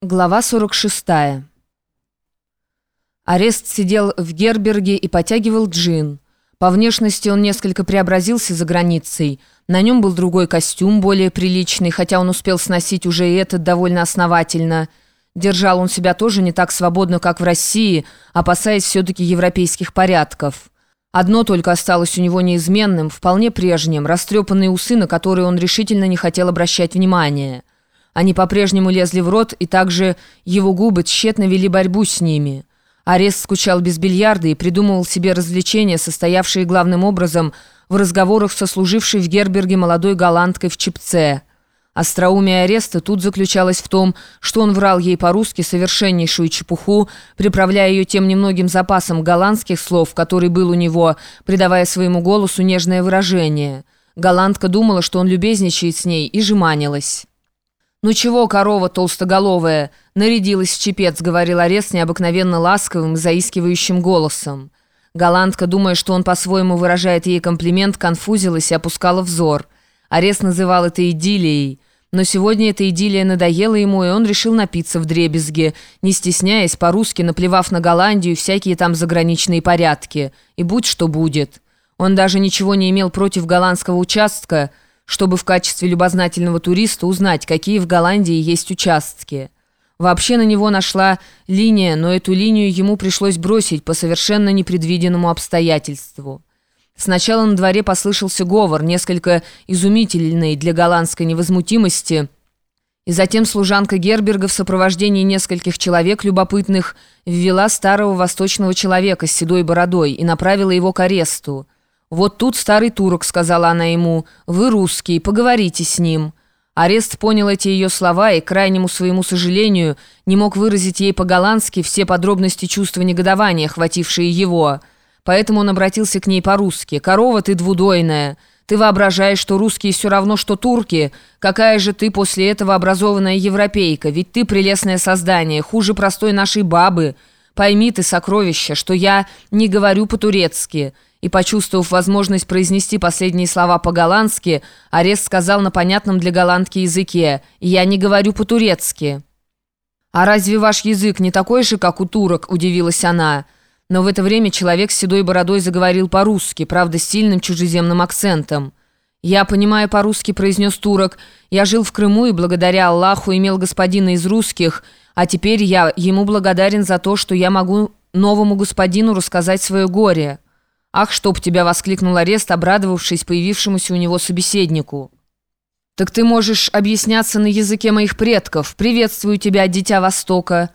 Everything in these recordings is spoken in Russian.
Глава 46. Арест сидел в Герберге и потягивал джин. По внешности он несколько преобразился за границей. На нем был другой костюм, более приличный, хотя он успел сносить уже и этот довольно основательно. Держал он себя тоже не так свободно, как в России, опасаясь все-таки европейских порядков. Одно только осталось у него неизменным, вполне прежним, растрепанные усы, на которые он решительно не хотел обращать внимания. Они по-прежнему лезли в рот, и также его губы тщетно вели борьбу с ними. Арест скучал без бильярда и придумывал себе развлечения, состоявшие главным образом в разговорах со служившей в Герберге молодой голландкой в Чипце. Остроумие ареста тут заключалось в том, что он врал ей по-русски совершеннейшую чепуху, приправляя ее тем немногим запасом голландских слов, который был у него, придавая своему голосу нежное выражение. Голландка думала, что он любезничает с ней, и жеманилась. «Ну чего, корова толстоголовая?» «Нарядилась в чепец», — говорил Арест необыкновенно ласковым заискивающим голосом. Голландка, думая, что он по-своему выражает ей комплимент, конфузилась и опускала взор. Арест называл это идиллией. Но сегодня эта идиллия надоела ему, и он решил напиться в дребезге, не стесняясь, по-русски наплевав на Голландию всякие там заграничные порядки. И будь что будет. Он даже ничего не имел против голландского участка — чтобы в качестве любознательного туриста узнать, какие в Голландии есть участки. Вообще на него нашла линия, но эту линию ему пришлось бросить по совершенно непредвиденному обстоятельству. Сначала на дворе послышался говор, несколько изумительный для голландской невозмутимости, и затем служанка Герберга в сопровождении нескольких человек любопытных ввела старого восточного человека с седой бородой и направила его к аресту. «Вот тут старый турок», — сказала она ему, — «вы русский, поговорите с ним». Арест понял эти ее слова и, к крайнему своему сожалению, не мог выразить ей по-голландски все подробности чувства негодования, охватившие его. Поэтому он обратился к ней по-русски. «Корова ты двудойная. Ты воображаешь, что русские все равно, что турки. Какая же ты после этого образованная европейка? Ведь ты прелестное создание, хуже простой нашей бабы. Пойми ты, сокровище, что я не говорю по-турецки» и, почувствовав возможность произнести последние слова по-голландски, Арест сказал на понятном для голландки языке «Я не говорю по-турецки». «А разве ваш язык не такой же, как у турок?» – удивилась она. Но в это время человек с седой бородой заговорил по-русски, правда, с сильным чужеземным акцентом. «Я понимаю по-русски», – произнес турок. «Я жил в Крыму и благодаря Аллаху имел господина из русских, а теперь я ему благодарен за то, что я могу новому господину рассказать свое горе». «Ах, чтоб тебя!» — воскликнул Арест, обрадовавшись появившемуся у него собеседнику. «Так ты можешь объясняться на языке моих предков. Приветствую тебя, дитя Востока!»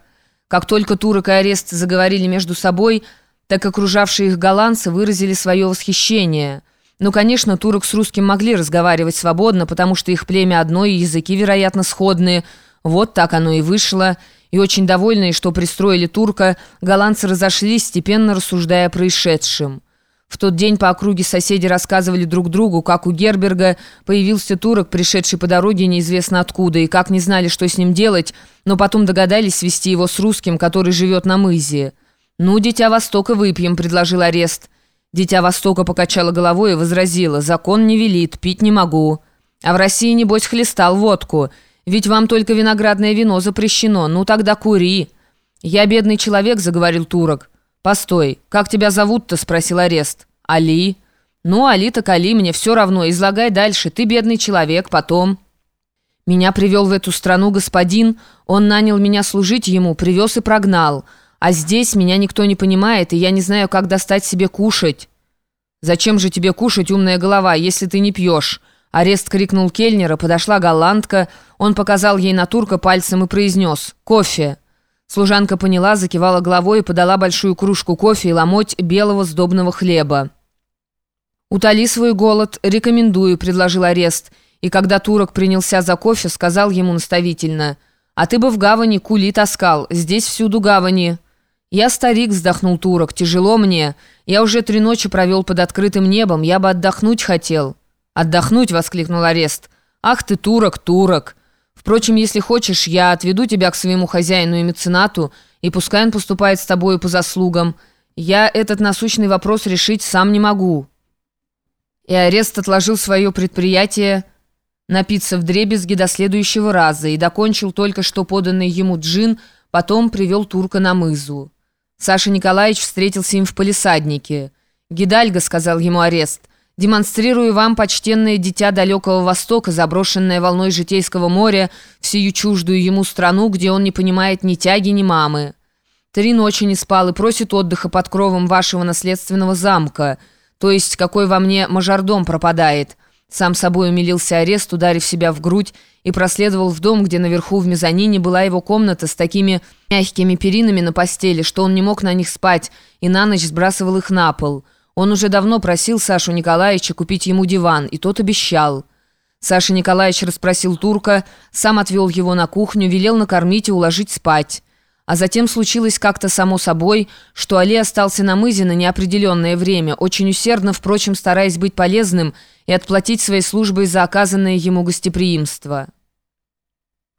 Как только Турок и Арест заговорили между собой, так окружавшие их голландцы выразили свое восхищение. Ну, конечно, турок с русским могли разговаривать свободно, потому что их племя одно и языки, вероятно, сходные. Вот так оно и вышло. И очень довольные, что пристроили турка, голландцы разошлись, степенно рассуждая о происшедшем. В тот день по округе соседи рассказывали друг другу, как у Герберга появился турок, пришедший по дороге неизвестно откуда, и как не знали, что с ним делать, но потом догадались свести его с русским, который живет на мызе. «Ну, дитя Востока, выпьем», — предложил арест. Дитя Востока покачала головой и возразила, «Закон не велит, пить не могу». «А в России, небось, хлестал водку. Ведь вам только виноградное вино запрещено. Ну, тогда кури». «Я бедный человек», — заговорил турок. «Постой, как тебя зовут-то?» – спросил Арест. «Али». «Ну, Али так Али, мне все равно. Излагай дальше. Ты бедный человек, потом...» «Меня привел в эту страну господин. Он нанял меня служить ему, привез и прогнал. А здесь меня никто не понимает, и я не знаю, как достать себе кушать». «Зачем же тебе кушать, умная голова, если ты не пьешь?» Арест крикнул Кельнера, подошла голландка. Он показал ей на турка пальцем и произнес «Кофе». Служанка поняла, закивала головой и подала большую кружку кофе и ломоть белого сдобного хлеба. «Утоли свой голод, рекомендую», — предложил арест. И когда турок принялся за кофе, сказал ему наставительно, «А ты бы в гавани кули таскал, здесь всюду гавани». «Я старик», — вздохнул турок, — «тяжело мне. Я уже три ночи провел под открытым небом, я бы отдохнуть хотел». «Отдохнуть?» — воскликнул арест. «Ах ты, турок, турок!» Впрочем, если хочешь, я отведу тебя к своему хозяину и меценату, и пускай он поступает с тобою по заслугам. Я этот насущный вопрос решить сам не могу». И арест отложил свое предприятие напиться в дребезги до следующего раза и докончил только что поданный ему джин, потом привел турка на мызу. Саша Николаевич встретился им в полисаднике. «Гидальго», — сказал ему арест, — «демонстрирую вам почтенное дитя далекого Востока, заброшенное волной житейского моря, в сию чуждую ему страну, где он не понимает ни тяги, ни мамы. Три ночи не спал и просит отдыха под кровом вашего наследственного замка, то есть какой во мне мажордом пропадает». Сам собой умилился арест, ударив себя в грудь, и проследовал в дом, где наверху в мезонине была его комната с такими мягкими перинами на постели, что он не мог на них спать, и на ночь сбрасывал их на пол. Он уже давно просил Сашу Николаевича купить ему диван, и тот обещал. Саша Николаевич расспросил турка, сам отвел его на кухню, велел накормить и уложить спать. А затем случилось как-то само собой, что Али остался на мызе на неопределенное время, очень усердно, впрочем, стараясь быть полезным и отплатить своей службой за оказанное ему гостеприимство.